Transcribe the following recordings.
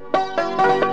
Música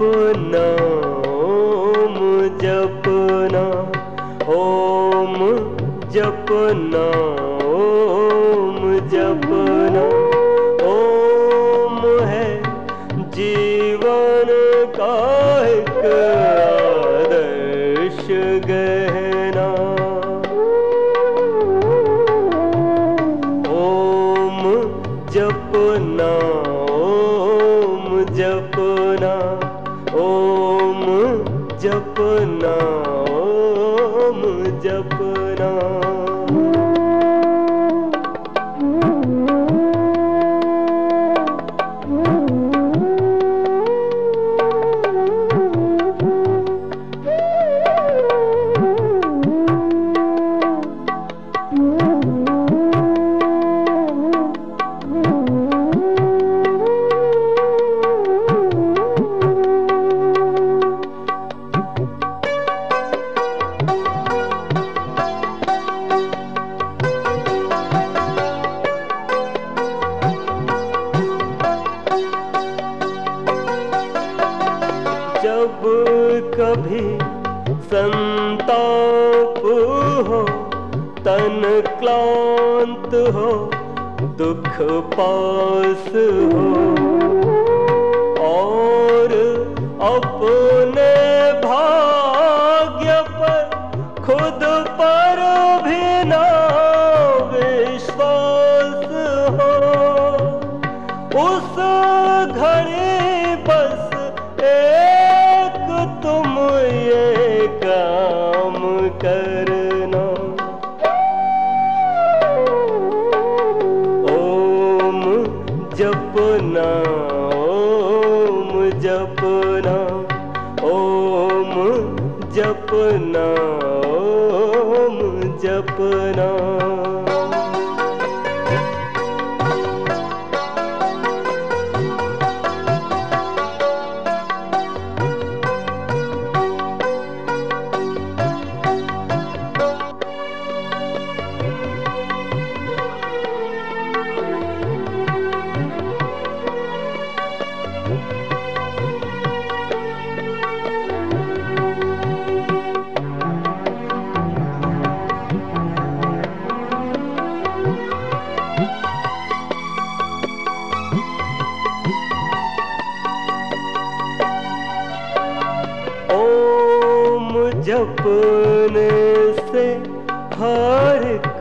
जपना जपना ओम जपना। ओम हो, तन क्लांत हो, दुख पास हो। और अपने भाग्य पर खुद पर भी ना विश्वास हो। उस घड़ी बस एक तुम ये काम करना जपने से हर एक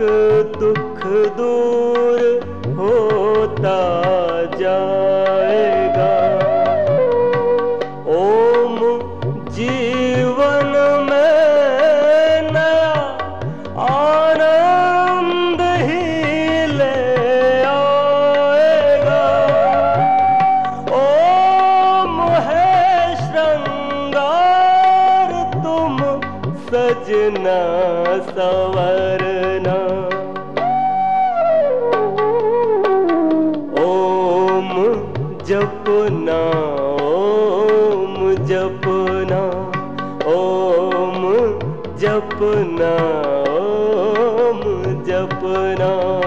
दुख दूर होता सजना सवरना ओम जपना ओम जपना ओम जपना ओम जपना।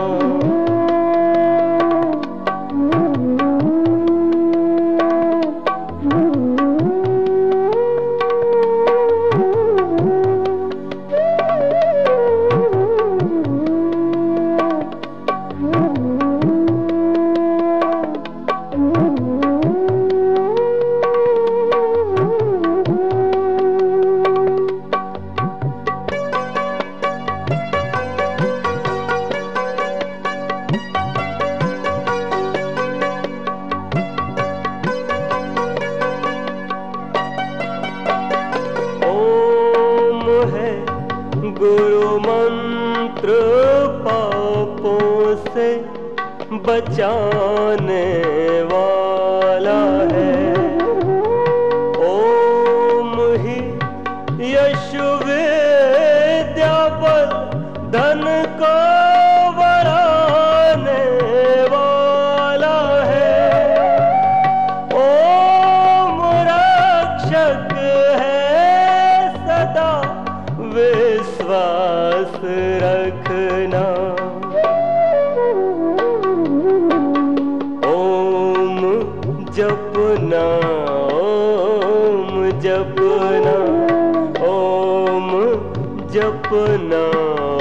गुरु मंत्र पापों से बचाने वाला है। ओम ही यश विद्या धन को बढ़ाने वाला है। ओम रक्षक है सदा विश्वास रखना। ओम जपना ओम जपना ओम जपना।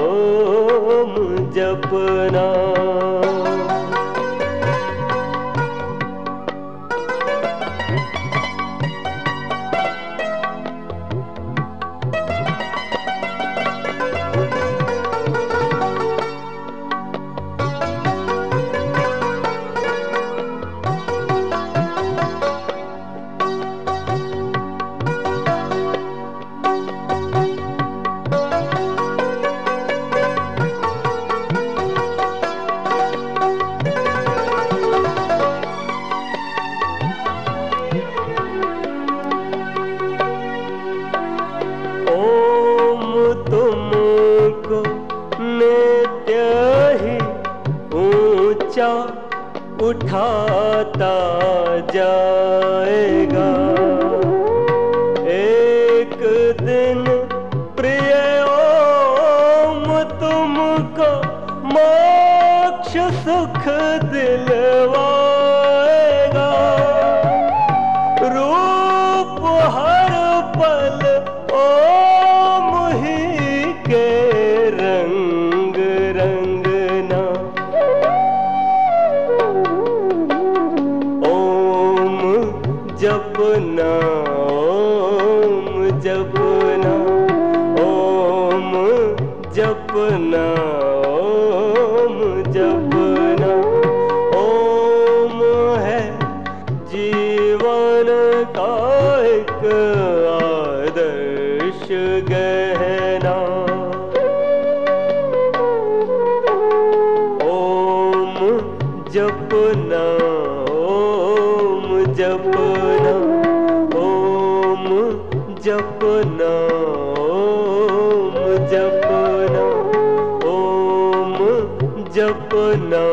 उठाता जाएगा। एक दिन प्रिय ओम तुमको मोक्ष सुख दिलवाएगा जपना ओम जपना ओम है जीवन का एक आदर्श गहना। जपना